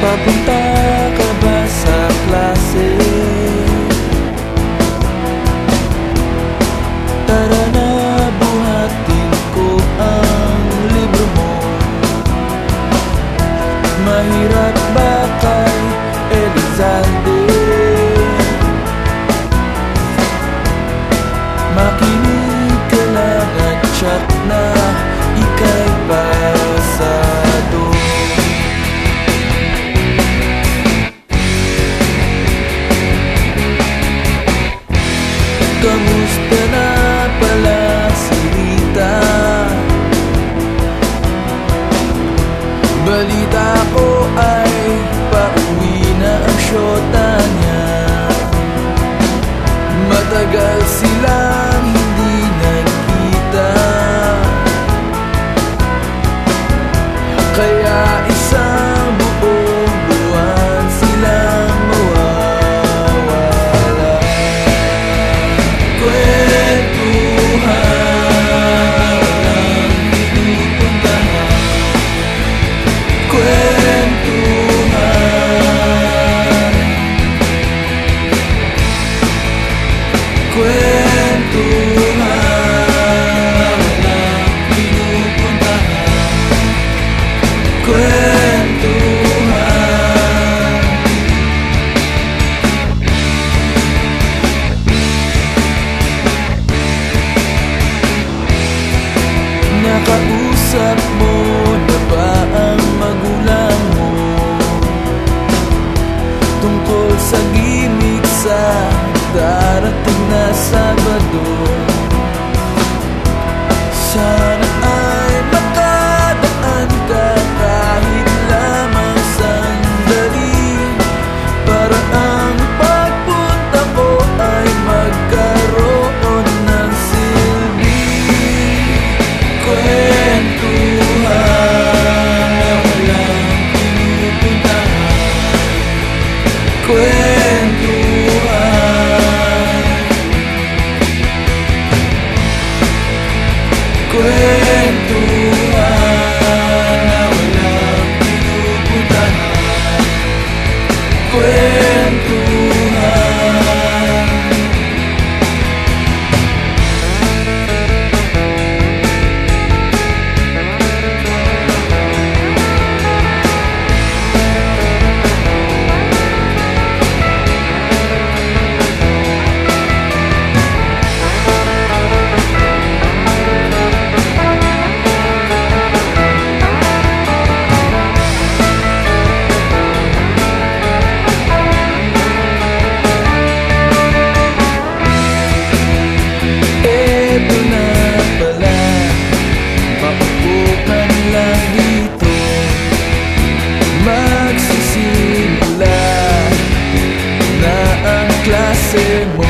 Papunta ka ba sa klase? Tara na buhatin ko ang libro mo Mahirap ba kay Elizalde? Makinig ka lang at tiyak na Balita ko ay pauwi na ang syota niya. Matagal sila darating na Sabado Sana ay makadaan ka kahit lamang sandali. Para ang pagpunta ko ay magkaroon ng silbi. Kwentuhan na walang pinupuntahan Kwentuhan Kwentuhan ang